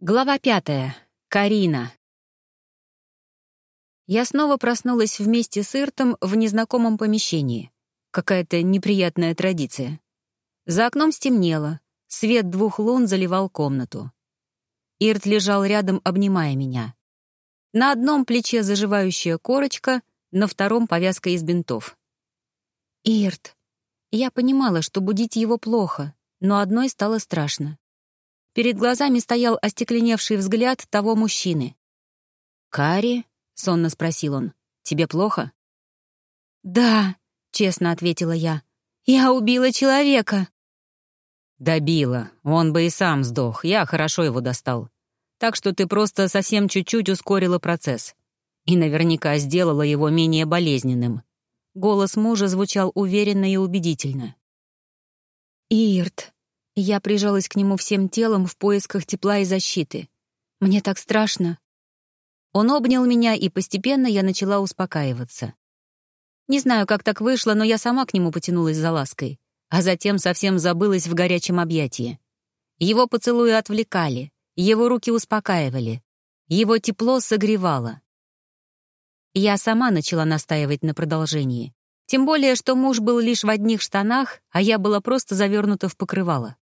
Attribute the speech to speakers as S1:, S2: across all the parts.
S1: Глава пятая. Карина. Я снова проснулась вместе с Иртом в незнакомом помещении. Какая-то неприятная традиция. За окном стемнело, свет двух лун заливал комнату. Ирт лежал рядом, обнимая меня. На одном плече заживающая корочка, на втором — повязка из бинтов. «Ирт». Я понимала, что будить его плохо, но одной стало страшно. Перед глазами стоял остекленевший взгляд того мужчины. «Кари?» — сонно спросил он. «Тебе плохо?» «Да», — честно ответила я. «Я убила человека».
S2: «Добила. Он бы и сам сдох. Я хорошо его достал. Так что ты просто совсем чуть-чуть ускорила процесс. И наверняка сделала его менее болезненным». Голос мужа звучал уверенно и убедительно.
S1: «Ирт», я прижалась к нему всем телом в поисках тепла и защиты. Мне так страшно. Он обнял меня, и постепенно я начала успокаиваться. Не знаю, как так вышло, но я сама к нему потянулась за лаской, а затем совсем забылась в горячем объятии. Его поцелуи отвлекали, его руки успокаивали, его тепло согревало. Я сама начала настаивать на продолжении. Тем более, что муж был лишь в одних штанах, а я была просто завернута в покрывало.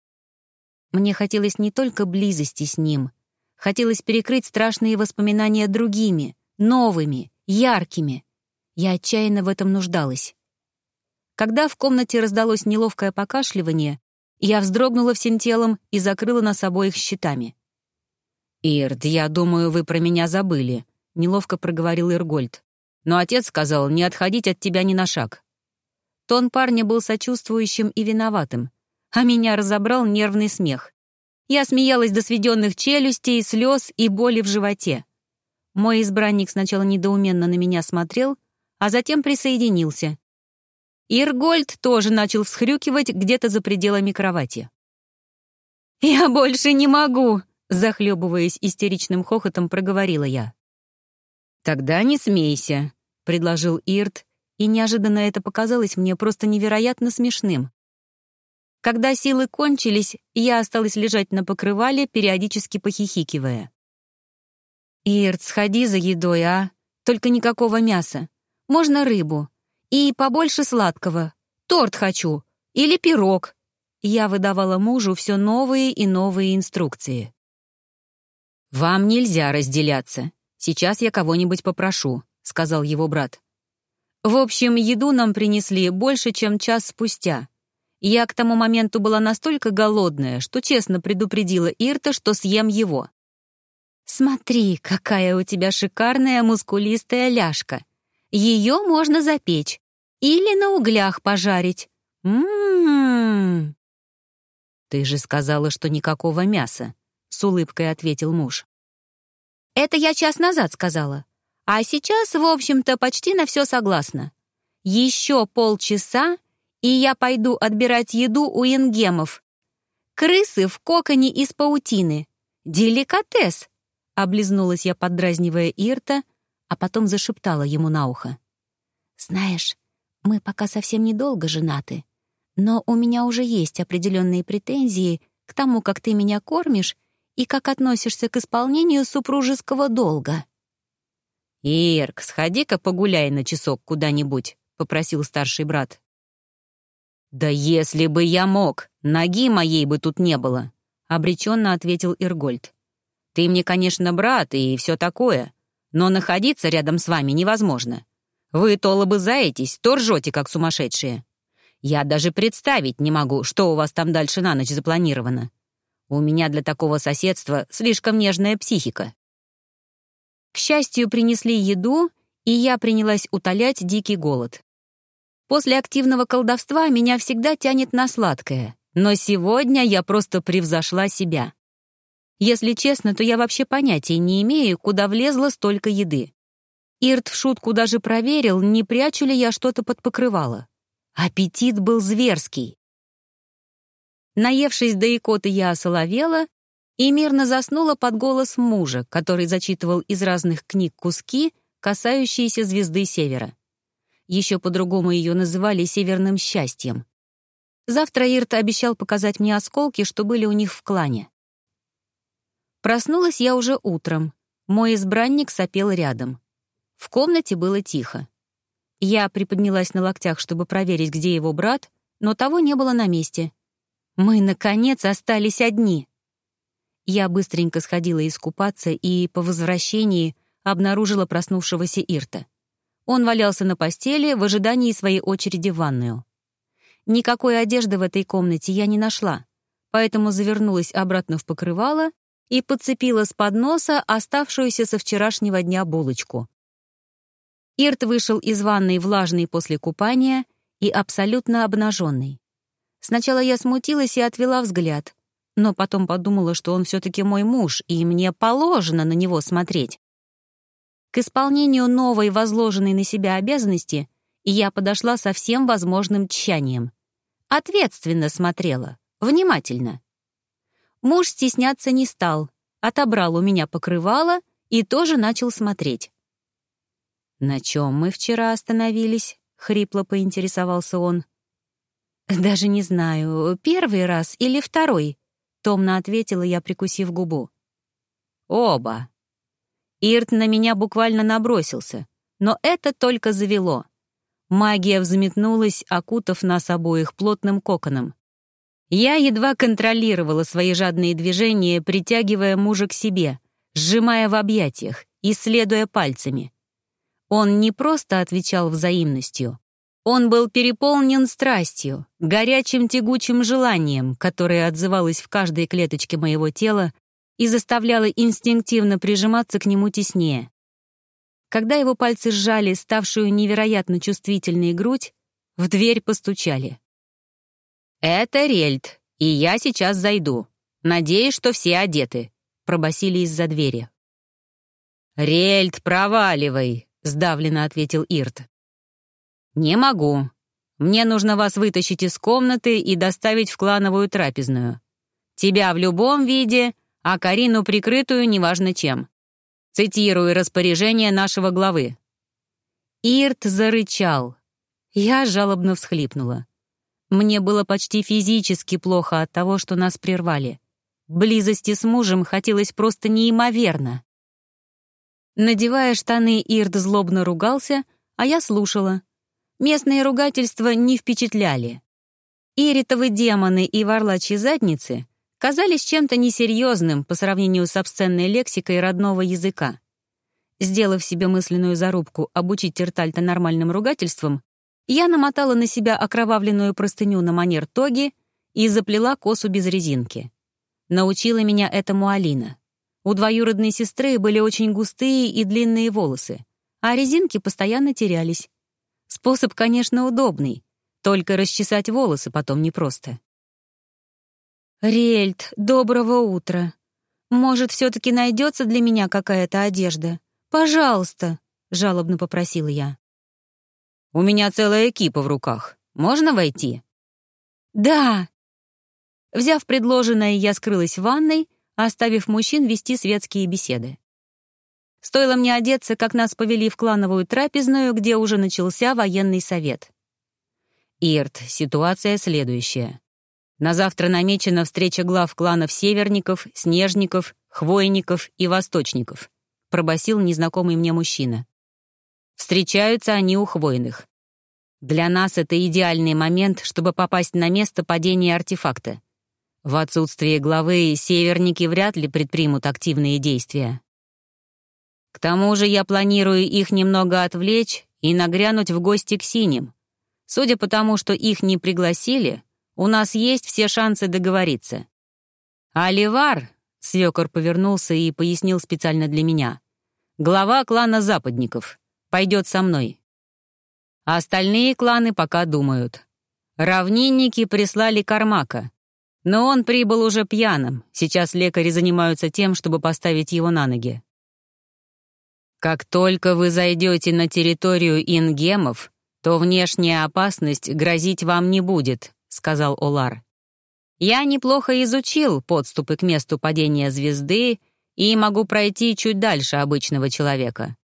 S1: Мне хотелось не только близости с ним, хотелось перекрыть страшные воспоминания другими, новыми, яркими. Я отчаянно в этом нуждалась. Когда в комнате раздалось неловкое покашливание, я вздрогнула всем телом и закрыла нас обоих щитами.
S2: «Ирд, я думаю, вы про меня забыли», — неловко проговорил Иргольд. «Но отец сказал не отходить от тебя ни на шаг».
S1: Тон парня был сочувствующим и виноватым а меня разобрал нервный смех. Я смеялась до сведенных челюстей, слез и боли в животе. Мой избранник сначала недоуменно на меня смотрел, а затем присоединился. Иргольд тоже начал всхрюкивать где-то за пределами кровати. «Я больше не могу!» — захлебываясь истеричным хохотом, проговорила я.
S2: «Тогда не смейся», — предложил Ирт, и неожиданно это показалось мне просто невероятно смешным.
S1: Когда силы кончились, я осталась лежать на покрывале, периодически похихикивая. «Ирт, сходи за едой, а? Только никакого мяса. Можно рыбу. И побольше сладкого. Торт хочу. Или пирог». Я выдавала мужу все новые и новые инструкции.
S2: «Вам нельзя разделяться. Сейчас я кого-нибудь попрошу», — сказал его брат.
S1: В общем, еду нам принесли больше, чем час спустя. Я к тому моменту была настолько голодная, что честно предупредила Ирта, что съем его. «Смотри, какая у тебя шикарная мускулистая ляжка. Ее можно запечь или на углях пожарить. Ммм.
S2: «Ты же сказала, что никакого мяса», — с улыбкой ответил муж.
S1: «Это я час назад сказала. А сейчас, в общем-то, почти на все согласна. Еще полчаса, и я пойду отбирать еду у ингемов. Крысы в коконе из паутины. Деликатес!» Облизнулась я, поддразнивая Ирта, а потом зашептала ему на ухо. «Знаешь, мы пока совсем недолго женаты, но у меня уже есть определенные претензии к тому, как ты меня кормишь и как относишься к исполнению супружеского долга».
S2: «Ирк, сходи-ка погуляй на часок куда-нибудь», — попросил старший брат. «Да если бы я мог, ноги моей бы тут не было», — обреченно ответил Иргольд. «Ты мне, конечно, брат и все такое, но находиться рядом с вами невозможно. Вы то лобызаетесь, то ржете, как сумасшедшие. Я даже представить не могу, что у вас там дальше на ночь запланировано. У меня для такого соседства слишком нежная психика».
S1: К счастью, принесли еду, и я принялась утолять дикий голод. После активного колдовства меня всегда тянет на сладкое, но сегодня я просто превзошла себя. Если честно, то я вообще понятия не имею, куда влезло столько еды. Ирт в шутку даже проверил, не прячу ли я что-то под покрывало. Аппетит был зверский. Наевшись до икоты, я осоловела и мирно заснула под голос мужа, который зачитывал из разных книг куски, касающиеся звезды Севера. Еще по-другому ее называли «северным счастьем». Завтра Ирт обещал показать мне осколки, что были у них в клане. Проснулась я уже утром. Мой избранник сопел рядом. В комнате было тихо. Я приподнялась на локтях, чтобы проверить, где его брат, но того не было на месте. Мы, наконец, остались одни. Я быстренько сходила искупаться и, по возвращении, обнаружила проснувшегося Ирта. Он валялся на постели в ожидании своей очереди в ванную. Никакой одежды в этой комнате я не нашла, поэтому завернулась обратно в покрывало и подцепила с подноса оставшуюся со вчерашнего дня булочку. Ирт вышел из ванной влажный после купания и абсолютно обнаженный. Сначала я смутилась и отвела взгляд, но потом подумала, что он все-таки мой муж, и мне положено на него смотреть. К исполнению новой возложенной на себя обязанности я подошла со всем возможным тщанием. Ответственно смотрела, внимательно. Муж стесняться не стал, отобрал у меня покрывало и тоже начал смотреть. «На чем мы вчера остановились?» — хрипло поинтересовался он. «Даже не знаю, первый раз или второй», — томно ответила я, прикусив губу. «Оба». Ирт на меня буквально набросился, но это только завело. Магия взметнулась, окутав нас обоих плотным коконом. Я едва контролировала свои жадные движения, притягивая мужа к себе, сжимая в объятиях, исследуя пальцами. Он не просто отвечал взаимностью. Он был переполнен страстью, горячим тягучим желанием, которое отзывалось в каждой клеточке моего тела и заставляло инстинктивно прижиматься к нему теснее. Когда его пальцы сжали ставшую невероятно чувствительной грудь, в дверь постучали. «Это Рельд, и я сейчас зайду. Надеюсь, что все одеты», — пробасили из-за двери. «Рельд, проваливай!» — сдавленно ответил Ирт. «Не могу. Мне нужно вас вытащить из комнаты и доставить в клановую трапезную. Тебя в любом виде, а Карину прикрытую неважно чем. Цитирую распоряжение нашего главы». Ирт зарычал. Я жалобно всхлипнула. Мне было почти физически плохо от того, что нас прервали. Близости с мужем хотелось просто неимоверно. Надевая штаны, Ирд злобно ругался, а я слушала. Местные ругательства не впечатляли. Иритовы демоны и варлачьи задницы казались чем-то несерьезным по сравнению с обсценной лексикой родного языка. Сделав себе мысленную зарубку обучить Тертальта нормальным ругательствам, я намотала на себя окровавленную простыню на манер тоги и заплела косу без резинки. Научила меня этому Алина. У двоюродной сестры были очень густые и длинные волосы, а резинки постоянно терялись. Способ, конечно, удобный, только расчесать волосы потом непросто. «Рельд, доброго утра. Может, все-таки найдется для меня какая-то одежда? Пожалуйста», — жалобно попросила я. У меня целая экипа в руках. Можно войти?» «Да!» Взяв предложенное, я скрылась в ванной, оставив мужчин вести светские беседы. Стоило мне одеться, как нас повели в клановую трапезную, где уже начался военный совет. «Ирт, ситуация следующая. На завтра намечена встреча глав кланов Северников, Снежников, Хвойников и Восточников», пробасил незнакомый мне мужчина. Встречаются они у хвойных. Для нас это идеальный момент, чтобы попасть на место падения артефакта. В отсутствие главы северники вряд ли предпримут активные действия. К тому же я планирую их немного отвлечь и нагрянуть в гости к синим. Судя по тому, что их не пригласили, у нас есть все шансы договориться. А Ливар, свекор повернулся и пояснил специально для меня, глава клана западников пойдет со мной. Остальные кланы пока думают. Равнинники прислали Кармака. Но он прибыл уже пьяным. Сейчас лекари занимаются тем, чтобы поставить его на ноги. Как только вы зайдете на территорию ингемов, то внешняя опасность грозить вам не будет, сказал Олар. Я неплохо изучил подступы к месту падения звезды и могу пройти чуть дальше обычного человека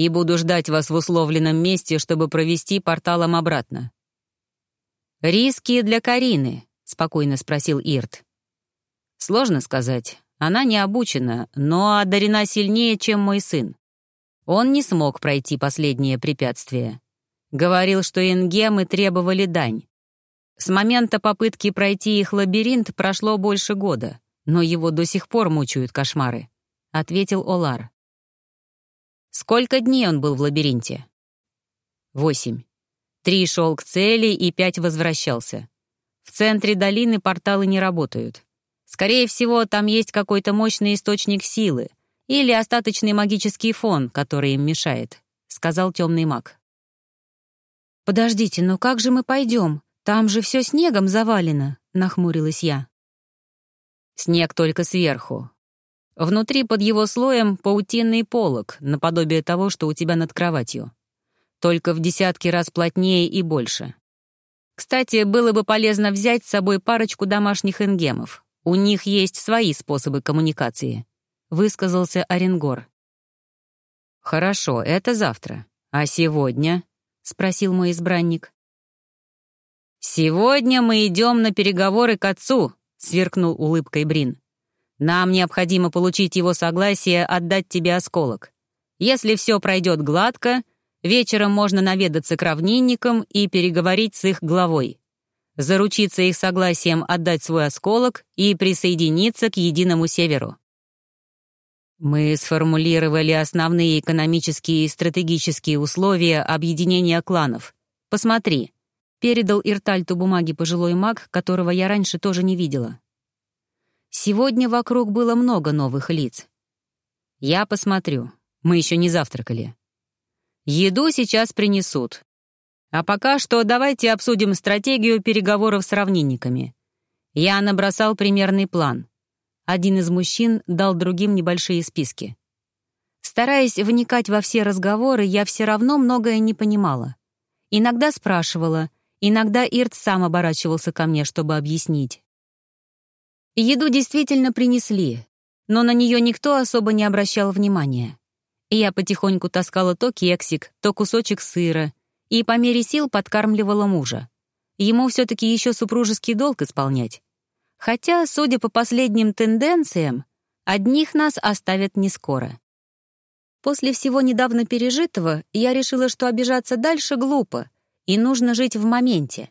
S1: и буду ждать вас в условленном месте, чтобы провести порталом обратно». «Риски для Карины?» — спокойно спросил Ирт. «Сложно сказать.
S2: Она не обучена, но одарена сильнее, чем мой сын. Он не смог пройти последнее препятствие. Говорил, что ингемы требовали дань. С момента попытки пройти их лабиринт прошло больше года, но его до сих пор мучают кошмары», — ответил Олар. «Сколько дней он был в лабиринте?» «Восемь. Три шел к цели и пять возвращался. В центре долины порталы не работают. Скорее всего, там есть какой-то мощный источник силы, или остаточный магический фон, который им мешает», — сказал темный маг.
S1: «Подождите, но как же мы пойдем? Там же все снегом завалено», — нахмурилась я.
S2: «Снег только сверху. Внутри под его слоем паутинный полог, наподобие того, что у тебя над кроватью. Только в десятки раз плотнее и больше. Кстати, было бы полезно взять с собой парочку домашних энгемов. У них есть свои способы коммуникации. — высказался Оренгор. «Хорошо, это завтра. А сегодня?» — спросил мой избранник. «Сегодня мы идем на переговоры к отцу», — сверкнул улыбкой Брин. «Нам необходимо получить его согласие отдать тебе осколок. Если все пройдет гладко, вечером можно наведаться к равнинникам и переговорить с их главой. Заручиться их согласием отдать свой осколок и присоединиться к единому северу. Мы сформулировали основные экономические и стратегические условия объединения кланов. Посмотри. Передал Иртальту бумаги пожилой маг, которого я раньше тоже не видела. Сегодня вокруг было много новых лиц. Я посмотрю. Мы еще не завтракали. Еду сейчас принесут. А пока что давайте обсудим стратегию переговоров с равнинниками. Я набросал примерный план. Один из мужчин дал другим небольшие списки. Стараясь вникать во все разговоры, я все равно многое не понимала. Иногда спрашивала, иногда Ирт сам оборачивался ко мне, чтобы объяснить. Еду действительно принесли, но на нее никто особо не обращал внимания. Я потихоньку таскала то кексик, то кусочек сыра и по мере сил подкармливала мужа. Ему все-таки еще супружеский долг исполнять. Хотя, судя по последним тенденциям, одних нас оставят не скоро. После всего недавно пережитого я решила, что обижаться дальше глупо, и нужно жить в моменте.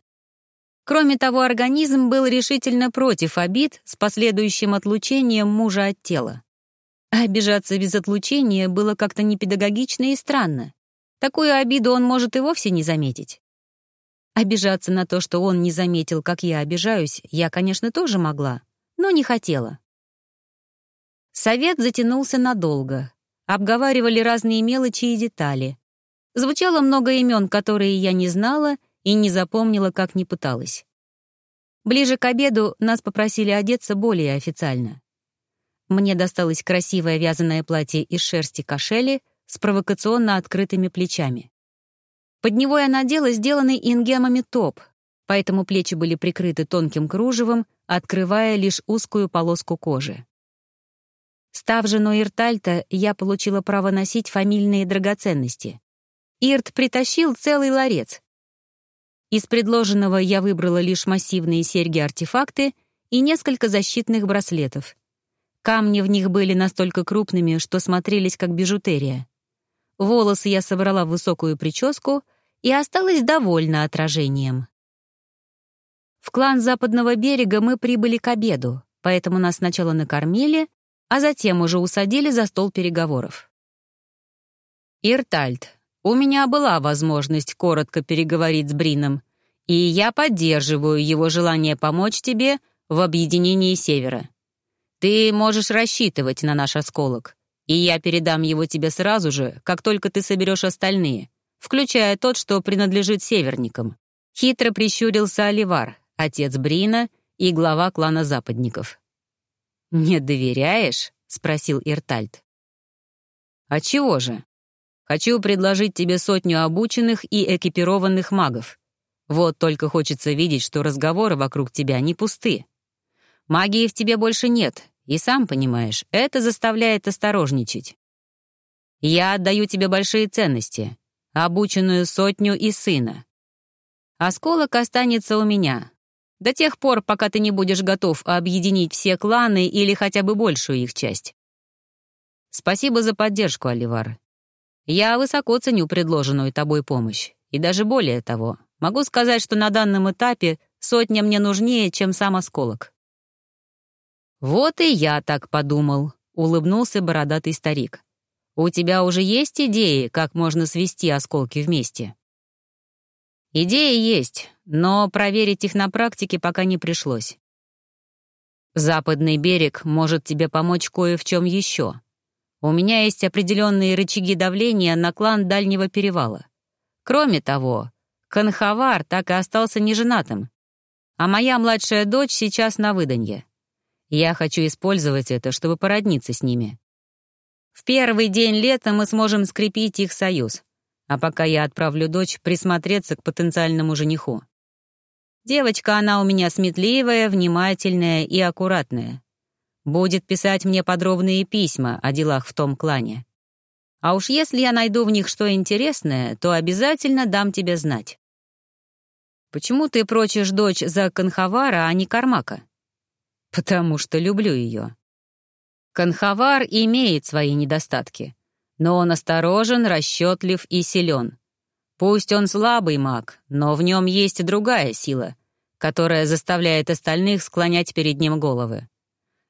S2: Кроме того, организм был решительно против обид с последующим отлучением мужа от тела. Обижаться без отлучения было как-то непедагогично и странно. Такую обиду он может и вовсе не заметить. Обижаться на то, что он не заметил, как я обижаюсь, я, конечно, тоже могла, но не хотела. Совет затянулся надолго. Обговаривали разные мелочи и детали. Звучало много имен, которые я не знала и не запомнила, как ни пыталась. Ближе к обеду нас попросили одеться более официально. Мне досталось красивое вязаное платье из шерсти кошели с провокационно открытыми плечами. Под него я надела сделанный ингемами топ, поэтому плечи были прикрыты тонким кружевом, открывая лишь узкую полоску кожи. Став женой Иртальта, я получила право носить фамильные драгоценности. Ирт притащил целый ларец. Из предложенного я выбрала лишь массивные серьги-артефакты и несколько защитных браслетов. Камни в них были настолько крупными, что смотрелись как бижутерия. Волосы я собрала в высокую прическу и осталась довольна отражением. В клан Западного берега мы прибыли к обеду, поэтому нас сначала накормили, а затем уже усадили за стол переговоров. «Иртальд, у меня была возможность коротко переговорить с Брином, и я поддерживаю его желание помочь тебе в объединении Севера. Ты можешь рассчитывать на наш осколок и я передам его тебе сразу же, как только ты соберешь остальные, включая тот, что принадлежит северникам». Хитро прищурился Оливар, отец Брина и глава клана западников. «Не доверяешь?» — спросил Иртальд. «А чего же? Хочу предложить тебе сотню обученных и экипированных магов. Вот только хочется видеть, что разговоры вокруг тебя не пусты. Магии в тебе больше нет, и сам понимаешь, это заставляет осторожничать. Я отдаю тебе большие ценности, обученную сотню и сына. Осколок останется у меня. До тех пор, пока ты не будешь готов объединить все кланы или хотя бы большую их часть. Спасибо за поддержку, Оливар. Я высоко ценю предложенную тобой помощь. И даже более того, могу сказать, что на данном этапе сотня мне нужнее, чем сам осколок. Вот и я так подумал, улыбнулся бородатый старик. У тебя уже есть идеи, как можно свести осколки вместе? Идеи есть, но проверить их на практике пока не пришлось. Западный берег может тебе помочь кое в чем еще. У меня есть определенные рычаги давления на клан Дальнего Перевала. Кроме того, Канхавар так и остался неженатым, а моя младшая дочь сейчас на выданье. Я хочу использовать это, чтобы породниться с ними. В первый день лета мы сможем скрепить их союз, а пока я отправлю дочь присмотреться к потенциальному жениху. Девочка она у меня сметливая, внимательная и аккуратная. Будет писать мне подробные письма о делах в том клане. А уж если я найду в них что интересное, то обязательно дам тебе знать. Почему ты прочишь дочь за Канхавара, а не Кармака? Потому что люблю ее. Канхавар имеет свои недостатки, но он осторожен, расчетлив и силен. Пусть он слабый маг, но в нем есть другая сила, которая заставляет остальных склонять перед ним головы.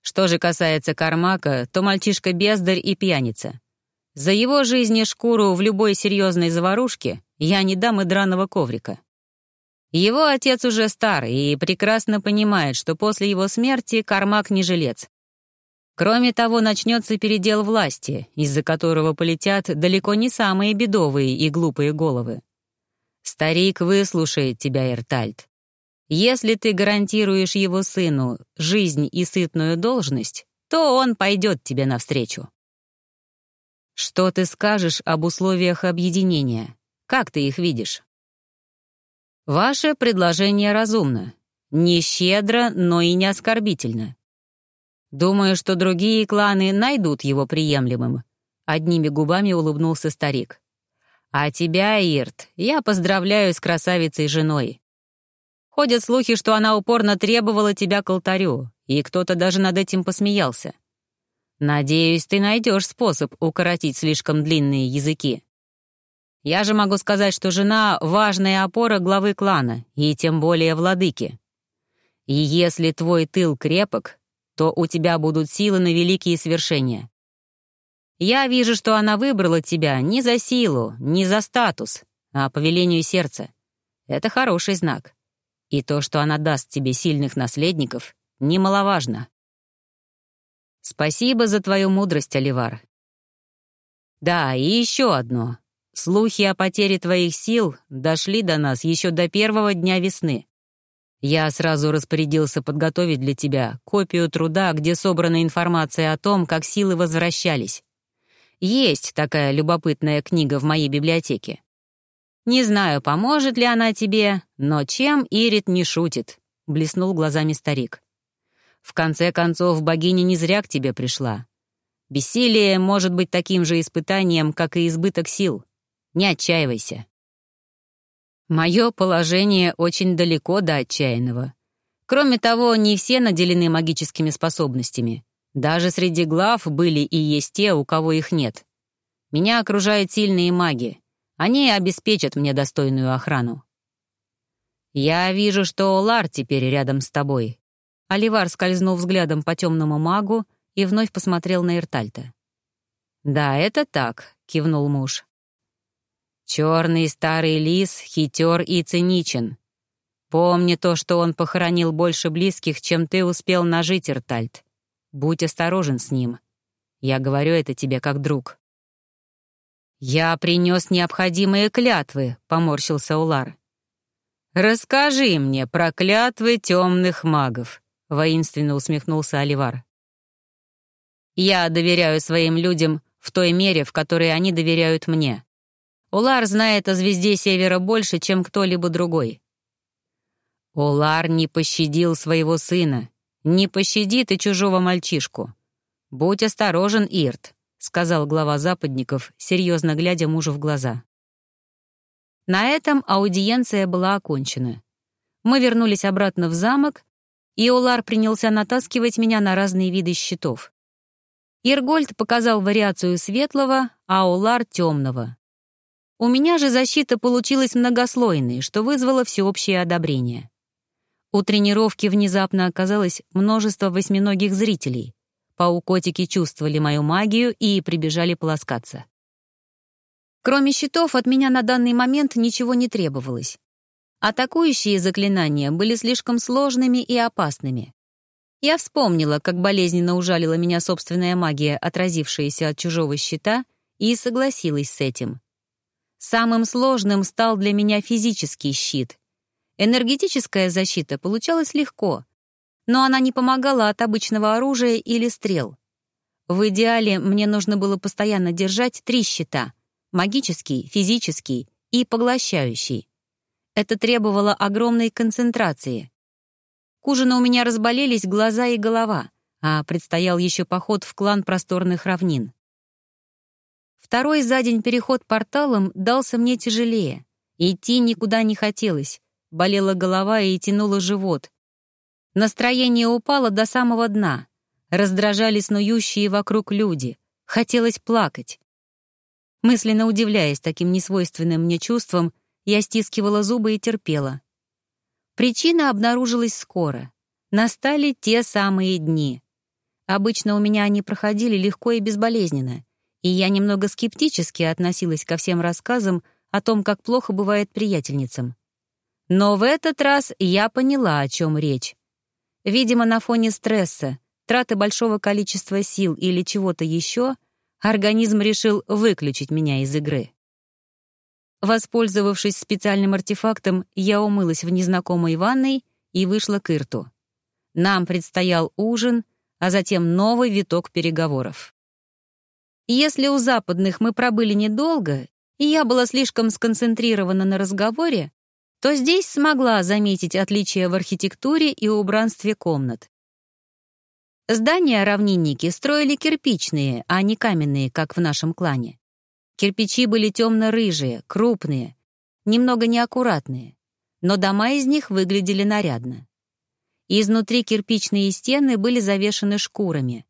S2: Что же касается Кармака, то мальчишка бездарь и пьяница. За его жизнь и шкуру в любой серьезной заварушке я не дам и драного коврика. Его отец уже старый и прекрасно понимает, что после его смерти Кармак не жилец. Кроме того, начнется передел власти, из-за которого полетят далеко не самые бедовые и глупые головы. Старик выслушает тебя, Эртальд. Если ты гарантируешь его сыну жизнь и сытную должность, то он пойдет тебе навстречу. Что ты скажешь об условиях объединения? Как ты их видишь? Ваше предложение разумно. Не щедро, но и не оскорбительно. Думаю, что другие кланы найдут его приемлемым. Одними губами улыбнулся старик. А тебя, Ирт, я поздравляю с красавицей женой. Ходят слухи, что она упорно требовала тебя к алтарю, и кто-то даже над этим посмеялся. Надеюсь, ты найдешь способ укоротить слишком длинные языки. Я же могу сказать, что жена — важная опора главы клана, и тем более владыки. И если твой тыл крепок, то у тебя будут силы на великие свершения. Я вижу, что она выбрала тебя не за силу, не за статус, а по велению сердца. Это хороший знак. И то, что она даст тебе сильных наследников, немаловажно. Спасибо за твою мудрость, Оливар. Да, и еще одно. Слухи о потере твоих сил дошли до нас еще до первого дня весны. Я сразу распорядился подготовить для тебя копию труда, где собрана информация о том, как силы возвращались. Есть такая любопытная книга в моей библиотеке. «Не знаю, поможет ли она тебе, но чем Ирит не шутит», — блеснул глазами старик. «В конце концов, богиня не зря к тебе пришла. Бессилие может быть таким же испытанием, как и избыток сил. Не отчаивайся». Мое положение очень далеко до отчаянного. Кроме того, не все наделены магическими способностями. Даже среди глав были и есть те, у кого их нет. Меня окружают сильные маги, они обеспечат мне достойную охрану. Я вижу, что Олар теперь рядом с тобой. Оливар скользнул взглядом по темному магу и вновь посмотрел на Иртальта. «Да, это так», — кивнул муж. «Черный старый лис хитер и циничен. Помни то, что он похоронил больше близких, чем ты успел нажить, Иртальт. Будь осторожен с ним. Я говорю это тебе как друг». «Я принес необходимые клятвы», — поморщился Улар. «Расскажи мне про клятвы темных магов», — воинственно усмехнулся Оливар. «Я доверяю своим людям в той мере, в которой они доверяют мне. Улар знает о звезде Севера больше, чем кто-либо другой. Улар не пощадил своего сына, не пощадит и чужого мальчишку. Будь осторожен, Ирт. — сказал глава западников, серьезно глядя мужу в глаза. На этом аудиенция была окончена.
S1: Мы вернулись обратно в замок, и Олар принялся натаскивать меня на разные виды щитов. Иргольд показал вариацию светлого, а Олар — темного. У меня же защита получилась многослойной, что вызвало всеобщее одобрение. У тренировки внезапно оказалось множество восьминогих зрителей. Паукотики чувствовали мою магию и прибежали полоскаться. Кроме щитов, от меня на данный момент ничего не требовалось. Атакующие заклинания были слишком сложными и опасными. Я вспомнила, как болезненно ужалила меня собственная магия, отразившаяся от чужого щита, и согласилась с этим. Самым сложным стал для меня физический щит. Энергетическая защита получалась легко, но она не помогала от обычного оружия или стрел. В идеале мне нужно было постоянно держать три щита — магический, физический и поглощающий. Это требовало огромной концентрации. К ужину у меня разболелись глаза и голова, а предстоял еще поход в клан просторных равнин. Второй за день переход порталом дался мне тяжелее. Идти никуда не хотелось. Болела голова и тянуло живот. Настроение упало до самого дна. Раздражали снующие вокруг люди. Хотелось плакать. Мысленно удивляясь таким несвойственным мне чувствам, я стискивала зубы и терпела. Причина обнаружилась скоро. Настали те самые дни. Обычно у меня они проходили легко и безболезненно, и я немного скептически относилась ко всем рассказам о том, как плохо бывает приятельницам. Но в этот раз я поняла, о чем речь. Видимо, на фоне стресса, траты большого количества сил или чего-то еще, организм решил выключить меня из игры. Воспользовавшись специальным артефактом, я умылась в незнакомой ванной и вышла к Ирту. Нам предстоял ужин, а затем новый виток переговоров. Если у западных мы пробыли недолго, и я была слишком сконцентрирована на разговоре, то здесь смогла заметить отличия в архитектуре и убранстве комнат. Здания равнинники строили кирпичные, а не каменные, как в нашем клане. Кирпичи были темно-рыжие, крупные, немного неаккуратные, но дома из них выглядели нарядно. Изнутри кирпичные стены были завешены шкурами.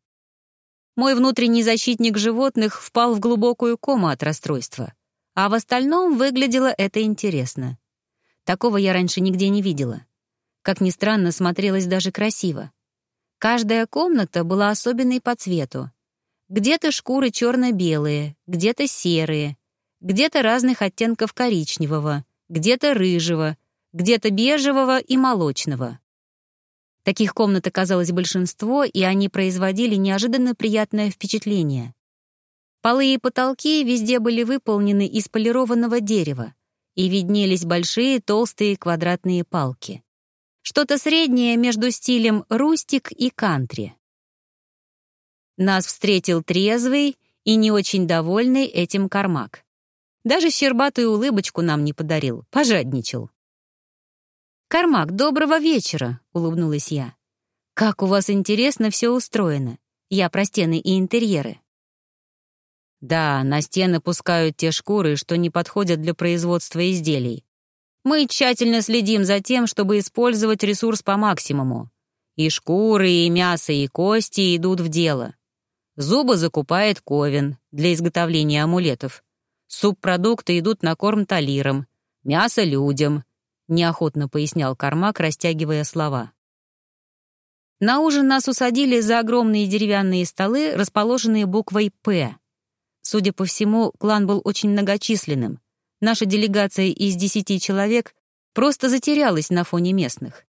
S1: Мой внутренний защитник животных впал в глубокую кому от расстройства, а в остальном выглядело это интересно. Такого я раньше нигде не видела. Как ни странно, смотрелось даже красиво. Каждая комната была особенной по цвету. Где-то шкуры черно-белые, где-то серые, где-то разных оттенков коричневого, где-то рыжего, где-то бежевого и молочного. Таких комнат оказалось большинство, и они производили неожиданно приятное впечатление. Полы и потолки везде были выполнены из полированного дерева, и виднелись большие толстые квадратные палки. Что-то среднее между стилем рустик и кантри. Нас встретил трезвый и не очень довольный этим Кармак. Даже щербатую улыбочку нам не подарил, пожадничал. «Кармак, доброго вечера», — улыбнулась я. «Как у вас интересно все устроено. Я про стены и интерьеры». «Да, на стены пускают те шкуры, что не подходят для производства изделий. Мы тщательно следим за тем, чтобы использовать ресурс по максимуму. И шкуры, и мясо, и кости идут в дело. Зубы закупает Ковен для изготовления амулетов. Субпродукты идут на корм талирам, мясо — людям», — неохотно пояснял Кармак, растягивая слова. На ужин нас усадили за огромные деревянные столы, расположенные буквой «П». Судя по всему, клан был очень многочисленным. Наша делегация из десяти человек просто затерялась на фоне местных.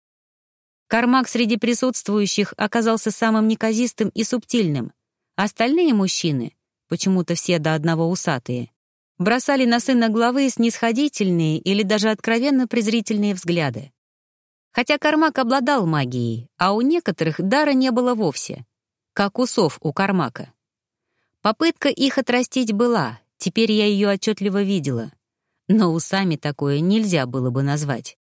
S1: Кармак среди присутствующих оказался самым неказистым и субтильным. Остальные мужчины, почему-то все до одного усатые, бросали на сына главы снисходительные или даже откровенно презрительные взгляды. Хотя Кармак обладал магией, а у некоторых дара не было вовсе, как усов у Кармака. Попытка их отрастить была, теперь я ее отчетливо видела. Но усами такое нельзя было бы назвать.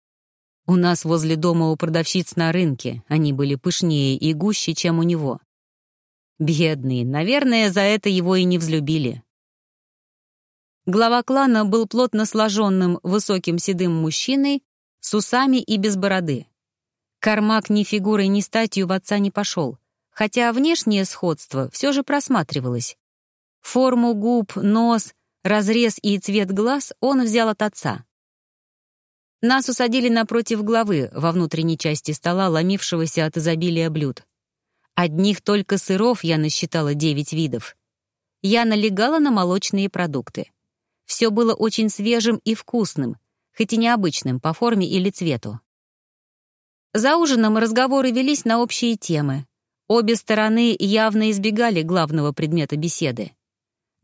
S1: У нас возле дома у продавщиц на рынке они были пышнее и гуще, чем у него. Бедный, наверное, за это его и не взлюбили. Глава клана был плотно сложенным, высоким седым мужчиной с усами и без бороды. Кармак ни фигурой, ни статью в отца не пошел, хотя внешнее сходство все же просматривалось. Форму губ, нос, разрез и цвет глаз он взял от отца. Нас усадили напротив главы во внутренней части стола, ломившегося от изобилия блюд. Одних только сыров я насчитала девять видов. Я налегала на молочные продукты. Все было очень свежим и вкусным, хоть и необычным по форме или цвету. За ужином разговоры велись на общие темы. Обе стороны явно избегали главного предмета беседы.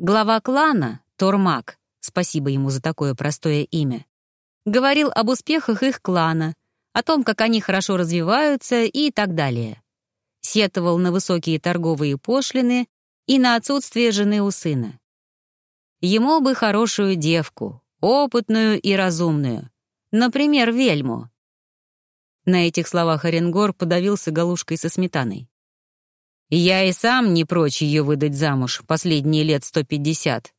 S1: Глава клана, Тормак, спасибо ему за такое простое имя, говорил об успехах их клана, о том, как они хорошо развиваются и так далее. Сетовал на высокие торговые пошлины и на отсутствие жены у сына. Ему бы хорошую девку, опытную и разумную. Например, вельму. На этих словах Оренгор подавился галушкой со сметаной. «Я и сам не прочь ее выдать замуж последние лет сто пятьдесят.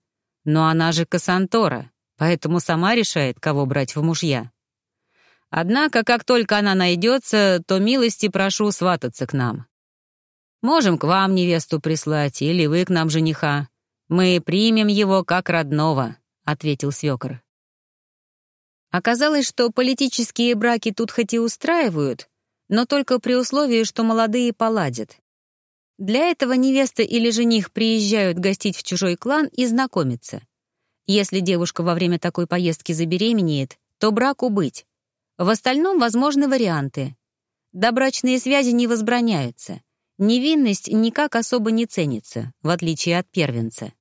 S1: Но она же Кассантора, поэтому сама решает, кого брать в мужья. Однако, как только она найдется, то милости прошу свататься к нам. Можем к вам невесту прислать, или вы к нам жениха. Мы примем его как родного», — ответил свекор. Оказалось, что политические браки тут хоть и устраивают, но только при условии, что молодые поладят. Для этого невеста или жених приезжают гостить в чужой клан и знакомиться. Если девушка во время такой поездки забеременеет, то браку быть. В остальном возможны варианты. Добрачные связи не возбраняются. Невинность никак особо не ценится, в отличие от первенца.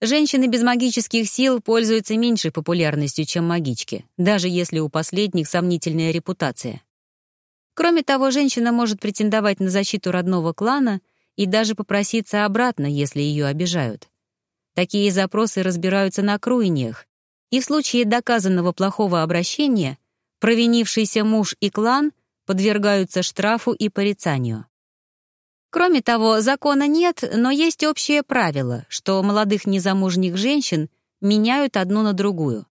S1: Женщины без магических сил пользуются меньшей популярностью, чем магички, даже если у последних сомнительная репутация. Кроме того, женщина может претендовать на защиту родного клана и даже попроситься обратно, если ее обижают. Такие запросы разбираются на круиниях, и в случае доказанного плохого обращения провинившийся муж и клан подвергаются штрафу и порицанию. Кроме того, закона нет, но есть общее правило, что молодых незамужних женщин меняют одну на другую.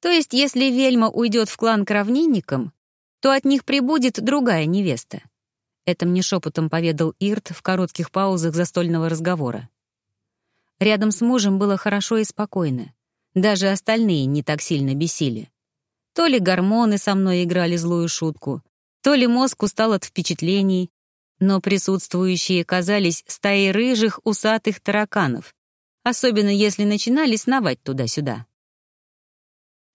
S1: То есть, если вельма уйдет в клан к равнинникам, то от них прибудет другая невеста. Это мне шепотом поведал Ирт в коротких паузах застольного разговора. Рядом с мужем было хорошо и спокойно. Даже остальные не так сильно бесили. То ли гормоны со мной играли злую шутку, то ли мозг устал от впечатлений, но присутствующие казались стаей рыжих усатых тараканов, особенно если начинали сновать туда-сюда.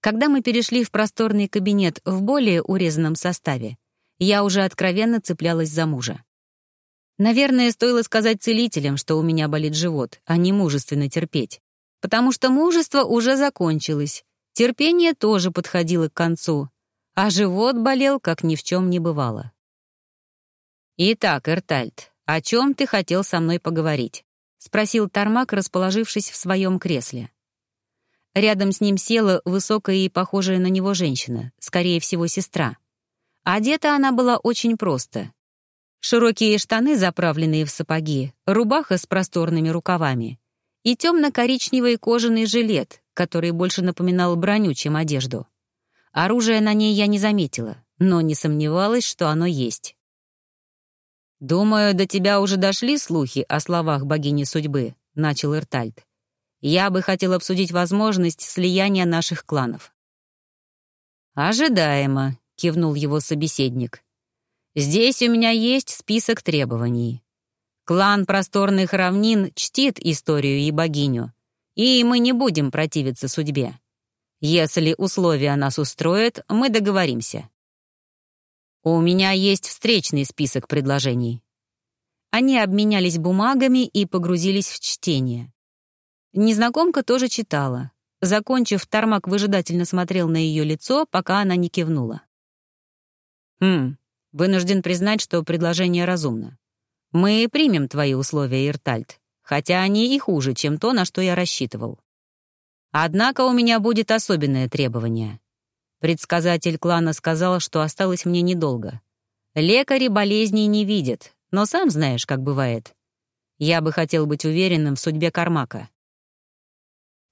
S1: Когда мы перешли в просторный кабинет в более урезанном составе, я уже откровенно цеплялась за мужа. Наверное, стоило сказать целителям, что у меня болит живот, а не мужественно терпеть. Потому что мужество уже закончилось, терпение тоже подходило к концу, а живот болел, как ни в чем не бывало. «Итак, Эртальд, о чем ты хотел со мной поговорить?» — спросил Тармак, расположившись в своем кресле. Рядом с ним села высокая и похожая на него женщина, скорее всего, сестра. Одета она была очень просто. Широкие штаны, заправленные в сапоги, рубаха с просторными рукавами и темно-коричневый кожаный жилет, который больше напоминал броню, чем одежду. Оружия на ней я не заметила, но не сомневалась, что оно есть. «Думаю, до тебя уже дошли слухи о словах богини судьбы», — начал Иртальд. «Я бы хотел обсудить возможность слияния наших кланов». «Ожидаемо», — кивнул его собеседник. «Здесь у меня есть список требований. Клан просторных равнин чтит историю и богиню, и мы не будем противиться судьбе. Если условия нас устроят, мы договоримся. «У меня есть встречный список предложений». Они обменялись бумагами и погрузились в чтение. Незнакомка тоже читала. Закончив, Тармак выжидательно смотрел на ее лицо, пока она не кивнула. «Хм, вынужден признать, что предложение разумно. Мы примем твои условия, Иртальд, хотя они и хуже, чем то, на что я рассчитывал. Однако у меня будет особенное требование. Предсказатель клана сказал, что осталось мне недолго. Лекари болезней не видят, но сам знаешь, как бывает. Я бы хотел быть уверенным в судьбе Кармака.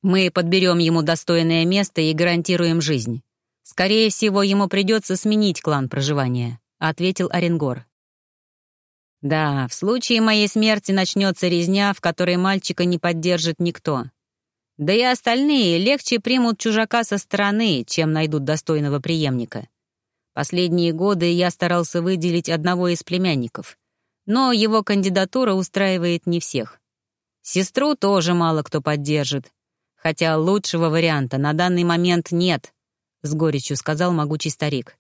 S1: Мы подберем ему достойное место и гарантируем жизнь.
S2: Скорее всего, ему придется сменить клан проживания», — ответил Оренгор. «Да, в случае моей смерти начнется резня, в которой мальчика не поддержит никто. Да и остальные легче примут чужака со стороны, чем найдут достойного преемника. Последние годы я старался выделить одного из племянников, но его кандидатура устраивает не всех. Сестру тоже мало кто поддержит, хотя лучшего варианта на данный момент нет», — с горечью сказал могучий старик.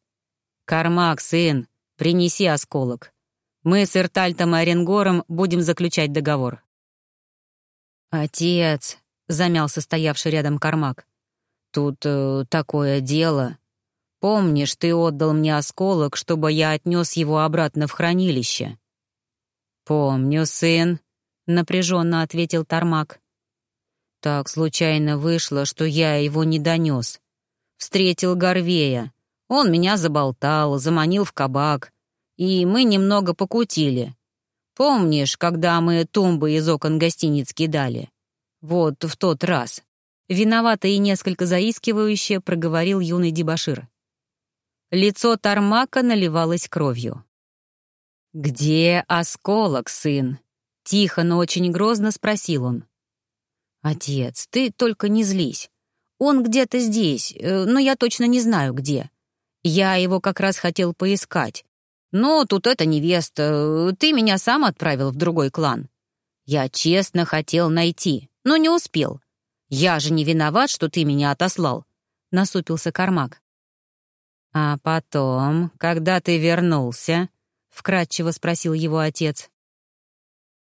S2: «Кармак, сын, принеси осколок. Мы с Иртальтом и Оренгором будем заключать договор».
S1: «Отец», — замялся стоявший рядом Кармак, — «тут э, такое дело. Помнишь, ты отдал мне осколок, чтобы я отнес его обратно в хранилище?»
S2: «Помню, сын», — напряженно ответил Тармак.
S1: «Так случайно вышло, что я его не донес. Встретил Горвея. Он меня заболтал, заманил в кабак и мы немного покутили. Помнишь, когда мы тумбы из окон гостиниц кидали? Вот в тот раз. Виновато и несколько заискивающе проговорил юный дебошир. Лицо Тармака наливалось кровью. «Где осколок, сын?» — тихо, но очень грозно спросил он. «Отец, ты только не злись. Он где-то здесь, э, но я точно не знаю, где. Я его как раз хотел поискать, «Но тут это невеста. Ты меня сам отправил в другой клан. Я честно хотел найти, но не успел. Я же не виноват, что ты меня отослал», — насупился Кармак. «А потом, когда ты вернулся?» — вкратчиво спросил его отец.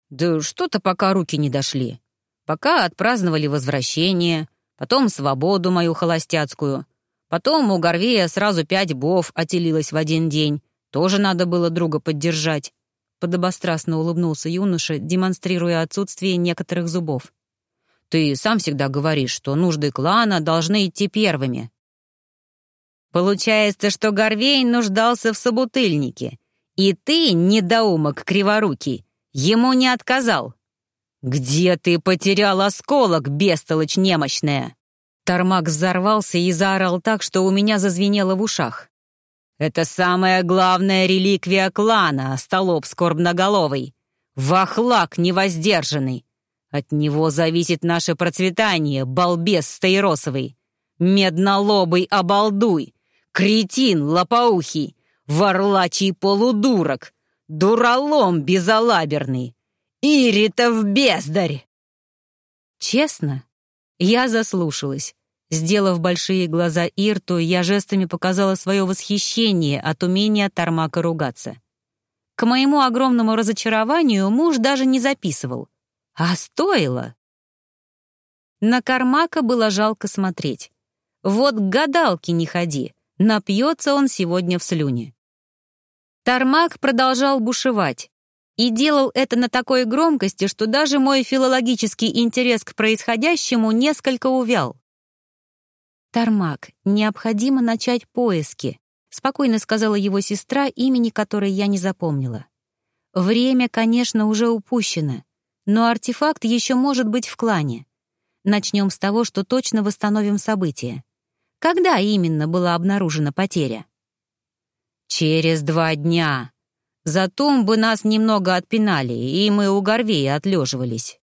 S1: «Да что-то пока руки не дошли. Пока отпраздновали возвращение, потом свободу мою холостяцкую, потом у Горвея сразу пять бов отелилось в один день, тоже надо было друга поддержать. Подобострастно улыбнулся юноша, демонстрируя отсутствие некоторых зубов. «Ты сам всегда говоришь, что нужды клана должны идти первыми». «Получается, что Горвей нуждался в собутыльнике, и ты, недоумок криворукий, ему не отказал». «Где ты потерял осколок, бестолочь немощная?» Тормак взорвался и заорал так, что у меня зазвенело в ушах. Это самая главная реликвия клана, столоп скорбноголовый. Вахлак невоздержанный. От него зависит наше процветание, балбес стаиросовый. Меднолобый обалдуй, кретин лопоухий, ворлачий полудурок, дуралом безалаберный, иритов бездарь. Честно, я заслушалась. Сделав большие глаза Ирту, я жестами показала свое восхищение от умения Тармака ругаться. К моему огромному разочарованию муж даже не записывал. А стоило. На Кармака было жалко смотреть. Вот к гадалке не ходи, напьется он сегодня в слюне. Тармак продолжал бушевать и делал это на такой громкости, что даже мой филологический интерес к происходящему несколько увял. «Тармак, необходимо начать поиски», — спокойно сказала его сестра, имени которой я не запомнила. «Время, конечно, уже упущено, но артефакт еще может быть в клане. Начнем с того, что точно восстановим события. Когда именно была обнаружена потеря?» «Через два дня. Зато бы нас немного отпинали, и мы у Горвея отлеживались».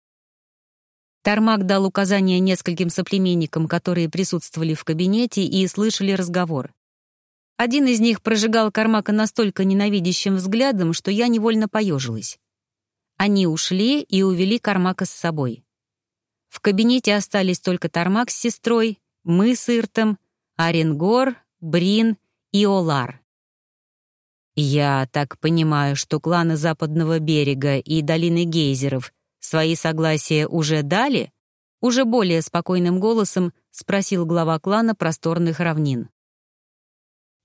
S1: Тармак дал указания нескольким соплеменникам, которые присутствовали в кабинете и слышали разговор. Один из них прожигал Кармака настолько ненавидящим взглядом, что я невольно поежилась. Они ушли и увели Кармака с собой. В кабинете остались только Тармак с сестрой, мы с Иртом, Оренгор, Брин и Олар. «Я так понимаю, что кланы Западного берега и долины гейзеров Свои согласия уже дали? Уже более спокойным голосом спросил глава клана просторных равнин.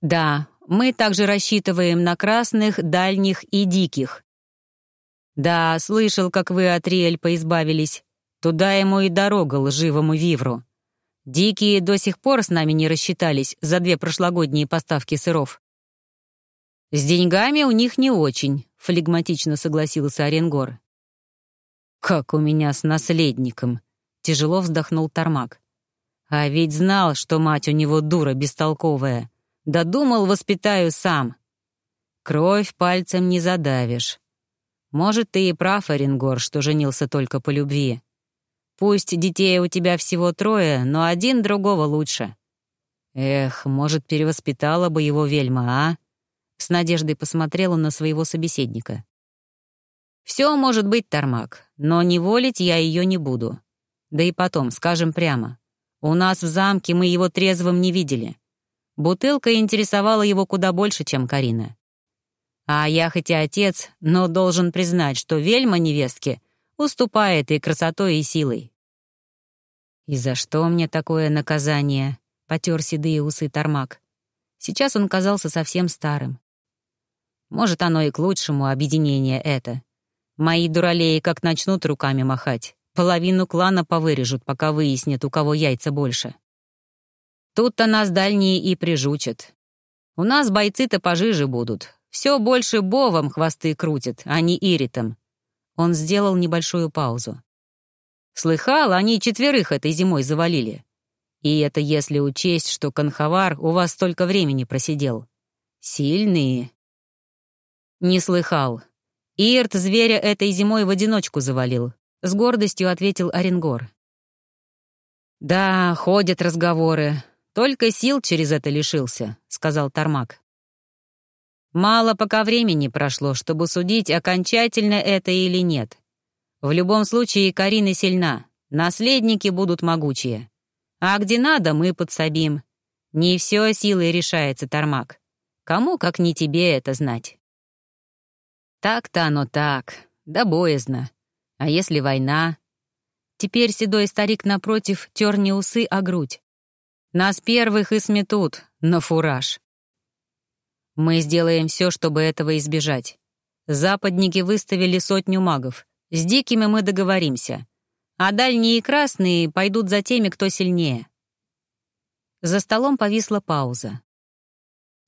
S1: Да, мы также рассчитываем на красных, дальних и диких. Да, слышал, как вы от Риэль поизбавились. Туда ему и дорога лживому вивру. Дикие до сих пор с нами не рассчитались за две прошлогодние поставки сыров. «С деньгами у них не очень», — флегматично согласился Оренгор. «Как у меня с наследником!» — тяжело вздохнул Тармак.
S2: А ведь знал, что мать у него дура бестолковая. Додумал, воспитаю сам. Кровь пальцем не задавишь. Может, ты и прав, Оренгор, что женился только по любви. Пусть детей у тебя всего трое, но один другого лучше. Эх, может, перевоспитала бы его вельма, а? С надеждой посмотрела на своего собеседника. Все может быть, Тармак, но не волить я ее не буду. Да и потом, скажем прямо, у нас в замке мы его трезвым не видели. Бутылка интересовала его куда больше, чем Карина. А я хоть и отец, но должен признать, что вельма невестки уступает и красотой, и силой. «И за что мне такое наказание?» — потер седые усы Тормак. Сейчас он казался совсем старым. Может, оно и к лучшему объединение это. Мои дуралеи как начнут руками махать, половину клана повырежут, пока выяснят, у кого яйца больше. Тут-то нас дальние и прижучат. У нас бойцы-то пожиже будут, все больше Бовом хвосты крутят, а не Иритом. Он сделал небольшую паузу. Слыхал, они четверых этой зимой завалили. И это если учесть, что Конховар у вас столько времени просидел. Сильные. Не слыхал. Ирт зверя этой зимой в одиночку завалил. С гордостью ответил Оренгор. «Да, ходят разговоры. Только сил через это лишился», — сказал Тармак. Мало пока времени прошло, чтобы судить, окончательно это или нет. В любом случае, Карина сильна, наследники будут могучие. А где надо, мы подсобим. Не все силой решается, Тормак. Кому, как не тебе, это знать? Так-то оно так, да боязно. А если война? Теперь седой старик напротив тер не усы, а грудь. Нас первых и сметут, на фураж. Мы сделаем все, чтобы этого избежать. Западники выставили сотню магов. С дикими мы договоримся. А дальние и красные пойдут за теми, кто сильнее. За столом повисла пауза.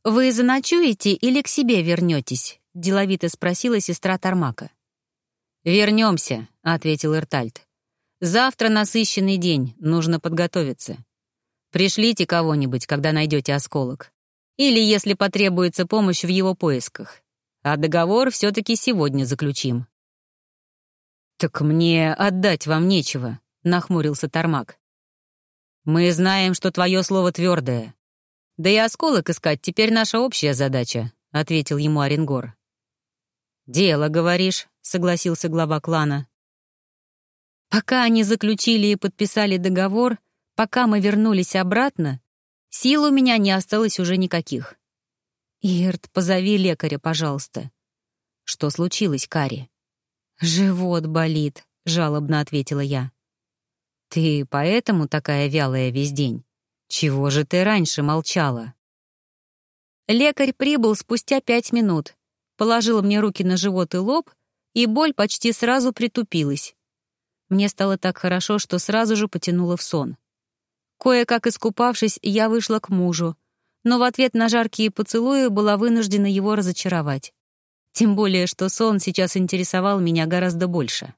S2: «Вы заночуете или к себе вернетесь?» — деловито спросила сестра Тармака. «Вернемся», — ответил Иртальт. «Завтра насыщенный день, нужно подготовиться. Пришлите кого-нибудь, когда найдете осколок. Или если потребуется помощь в его поисках. А договор все-таки сегодня заключим». «Так мне отдать вам нечего», — нахмурился Тормак. «Мы знаем, что твое слово твердое. Да и осколок искать теперь наша общая задача», — ответил ему Оренгор. «Дело, говоришь», — согласился глава клана. Пока они заключили и подписали договор, пока мы вернулись обратно, Сил у меня не осталось уже никаких. «Ирт, позови лекаря, пожалуйста». «Что случилось, Кари?» «Живот болит», — жалобно ответила я. «Ты поэтому такая вялая весь день? Чего же ты раньше молчала?» Лекарь прибыл спустя пять минут, положил мне руки на живот и лоб, и боль почти сразу притупилась. Мне стало так хорошо, что сразу же потянуло в сон. Кое-как искупавшись, я вышла к мужу, но в ответ на жаркие поцелуи была вынуждена его разочаровать. Тем более, что сон сейчас интересовал меня гораздо больше.